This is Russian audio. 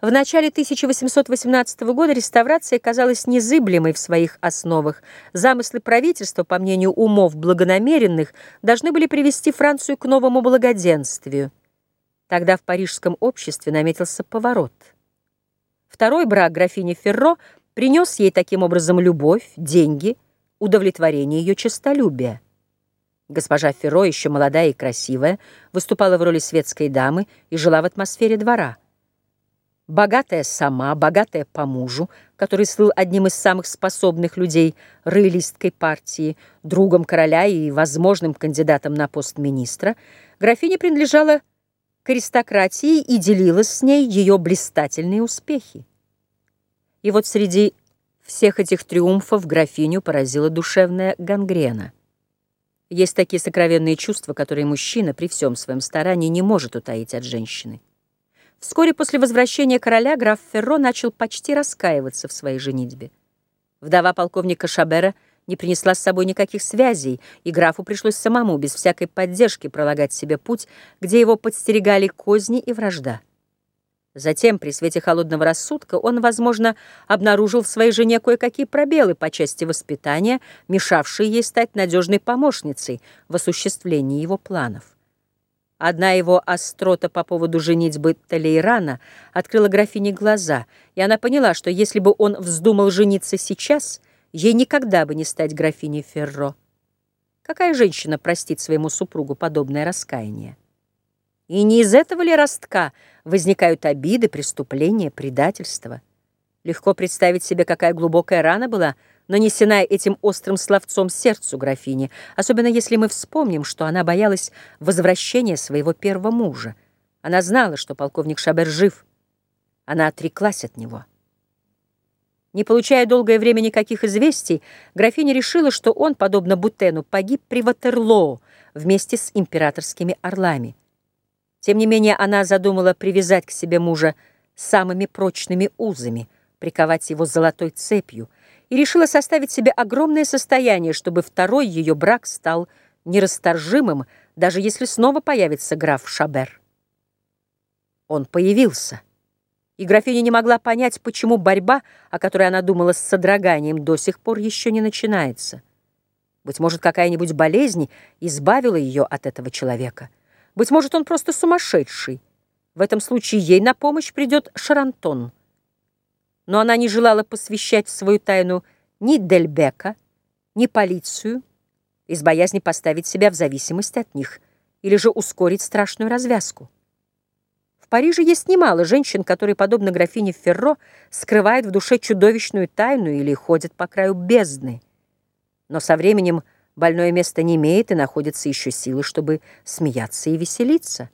В начале 1818 года реставрация казалась незыблемой в своих основах. Замыслы правительства, по мнению умов благонамеренных, должны были привести Францию к новому благоденствию. Тогда в парижском обществе наметился поворот. Второй брак графини Ферро принес ей таким образом любовь, деньги, удовлетворение ее честолюбия. Госпожа Ферро, еще молодая и красивая, выступала в роли светской дамы и жила в атмосфере двора. Богатая сама, богатая по мужу, который слыл одним из самых способных людей роялистской партии, другом короля и возможным кандидатом на пост министра, графиня принадлежала к аристократии и делилась с ней ее блистательные успехи. И вот среди всех этих триумфов графиню поразила душевная гангрена. Есть такие сокровенные чувства, которые мужчина при всем своем старании не может утаить от женщины. Вскоре после возвращения короля граф Ферро начал почти раскаиваться в своей женитьбе. Вдова полковника Шабера не принесла с собой никаких связей, и графу пришлось самому, без всякой поддержки, пролагать себе путь, где его подстерегали козни и вражда. Затем, при свете холодного рассудка, он, возможно, обнаружил в своей жене кое-какие пробелы по части воспитания, мешавшие ей стать надежной помощницей в осуществлении его планов. Одна его острота по поводу женитьбы Талейрана открыла графине глаза, и она поняла, что если бы он вздумал жениться сейчас, ей никогда бы не стать графиней Ферро. Какая женщина простит своему супругу подобное раскаяние? И не из этого ли ростка возникают обиды, преступления, предательства? Легко представить себе, какая глубокая рана была нанесена этим острым словцом сердцу графини, особенно если мы вспомним, что она боялась возвращения своего первого мужа. Она знала, что полковник Шабер жив. Она отреклась от него. Не получая долгое время никаких известий, графиня решила, что он, подобно Бутену, погиб при Ватерлоо вместе с императорскими орлами. Тем не менее, она задумала привязать к себе мужа самыми прочными узами, приковать его золотой цепью — и решила составить себе огромное состояние, чтобы второй ее брак стал нерасторжимым, даже если снова появится граф Шабер. Он появился, и графиня не могла понять, почему борьба, о которой она думала с содроганием, до сих пор еще не начинается. Быть может, какая-нибудь болезнь избавила ее от этого человека. Быть может, он просто сумасшедший. В этом случае ей на помощь придет Шарантон — но она не желала посвящать в свою тайну ни Дельбека, ни полицию, из боязни поставить себя в зависимость от них или же ускорить страшную развязку. В Париже есть немало женщин, которые, подобно графине Ферро, скрывают в душе чудовищную тайну или ходят по краю бездны. Но со временем больное место не имеет и находятся еще силы, чтобы смеяться и веселиться.